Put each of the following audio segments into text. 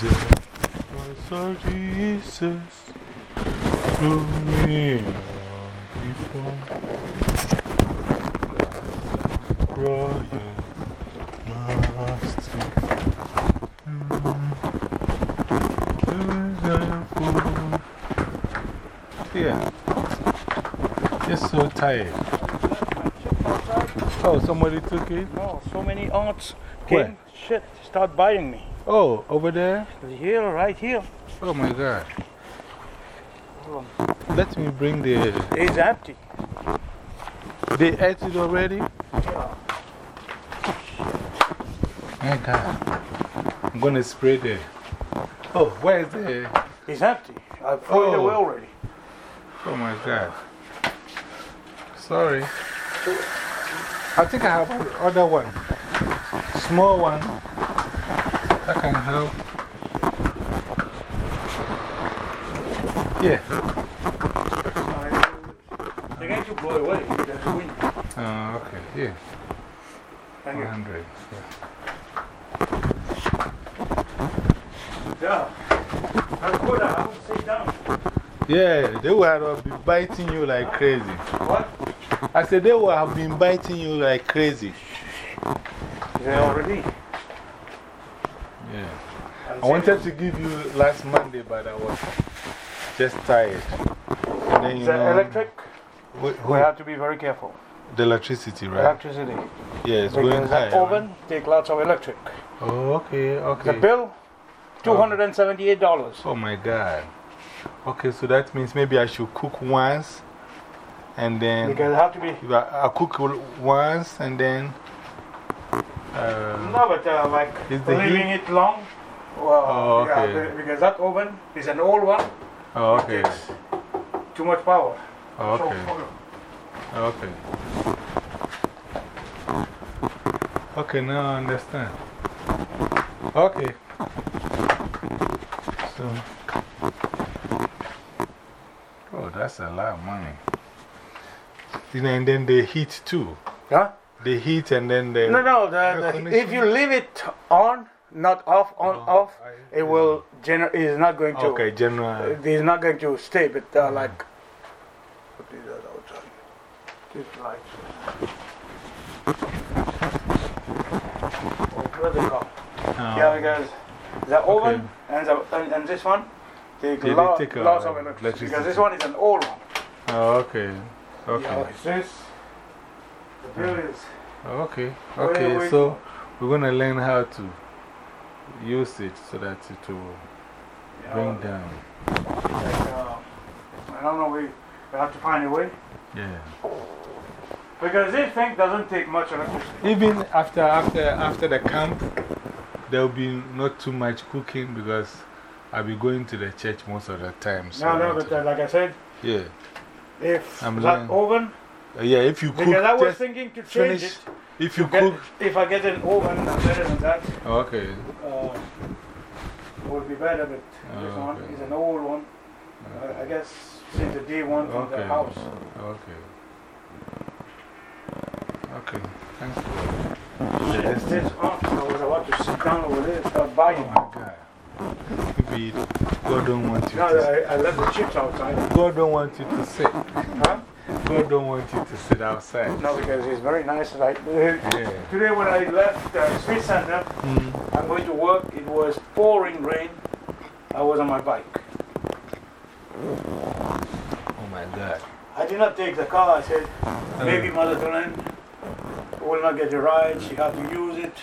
Jesus, oh Jesus, through me before. Royal Master. Yeah. Just so tired. Oh, somebody took it? Oh, so many ants Where? shit, start biting me. Oh, over there? Here, right here. Oh my god. Oh. Let me bring the. It's empty. They ate it already? Yeah. My god. I'm gonna spray there. Oh, where is the. It's empty. I threw it Oh. away already. Oh my god. Sorry. I think I have another one. Small one. That can help. Yeah. They're going to blow away. There's wind. Oh, okay. Yeah. Thank you. 100. Yeah. Yeah. I'm good. I won't sit down. Yeah, they will have been biting you like crazy. What? I said they will have been biting you like crazy. They already. Yeah. I wanted to give you last Monday, but I was just tired. And then, you The know, electric, wh- we have to be very careful. the electricity, right? Electricity. Yeah, it's going high. that oven take lots of electric. Oh, okay, okay. The bill, um, $278. Oh my God. Okay, so that means maybe I should cook once and then. Because it have to be. I, I cook once and then. Uh, No, but uh, like leaving heat- it long. Well, Oh, yeah, okay. be- because that oven is an old one. oh, okay. Too much power. Oh, So, okay. Okay. Okay, now I understand. Okay. So. Oh, that's a lot of money. You know, and then the heat too. Huh? The heat and then the. No, no. The, the, if you leave it on, not off, on, Oh, off, I- it will gener It's not going to. Okay, general. It's not going to stay, but uh, like. Put these out outside. These lights. Oh, where they go? Oh, Yeah, because the oven and, the, and, and this one take, they lo take, uh, lots of electricity. electricity. Because this one is an old one. Oh, okay. Okay. Yeah, like this. Okay. Okay, wait. so we're going to learn how to use it so that it will you bring down. like, uh, I don't know, we, we have to find a way. Yeah. Because this thing doesn't take much electricity. Even after, after, after the camp, there will be not too much cooking because I'll be going to the church most of the time. So No, no, but uh, like I said, yeah. if I'm that learning. oven, yeah, if you cook, because I was thinking to change finish. it. If you get- cook, If I get an oven better than that, okay. uh, it would be better, but this one okay. is an old one. Uh, I guess since the day one from Okay. the house. Okay. Okay. Thanks for Shit, this. this ant, I was about to sit down over there and start buying. Oh my God. Maybe God don't want you No, to I, I left the chips outside. God don't want you to sit. Huh? God don't want you to sit outside. No, because it's very nice. Like, uh, Yeah. Today when I left the Sweet Center, Mm. I'm going to work. It was pouring rain. I was on my bike. Oh my God. I did not take the car. I said, maybe Mother Dolan will not get a ride. She had to use it.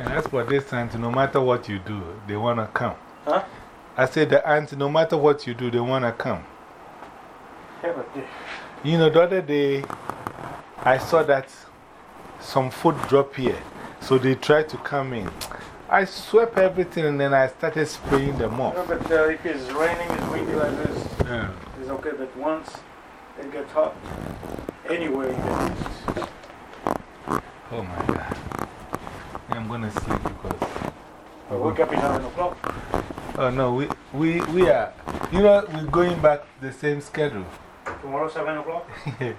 And that's what this ant, no matter what you do, they want to come. Huh? I said, the ant, no matter what you do, they want to come. Yeah, but the- You know, the other day, I saw that some food drop here. So they tried to come in. I swept everything and then I started spraying them no, off. but uh, if it's raining, it's windy like this, Yeah. it's okay. But once it gets hot, anyway, Oh my God. I'm going to sleep because. I wake up at 9 o'clock. Oh no, we, we, we are. You know, we're going back the same schedule. Tomorrow, 7 o'clock.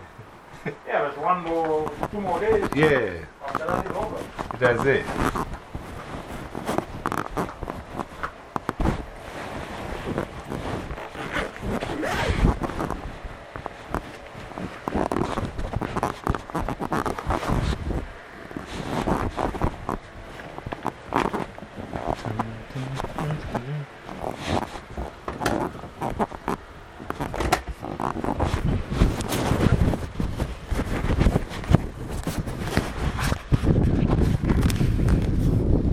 Yeah, but one more, two more days. yeah, After that, it's over. that's it.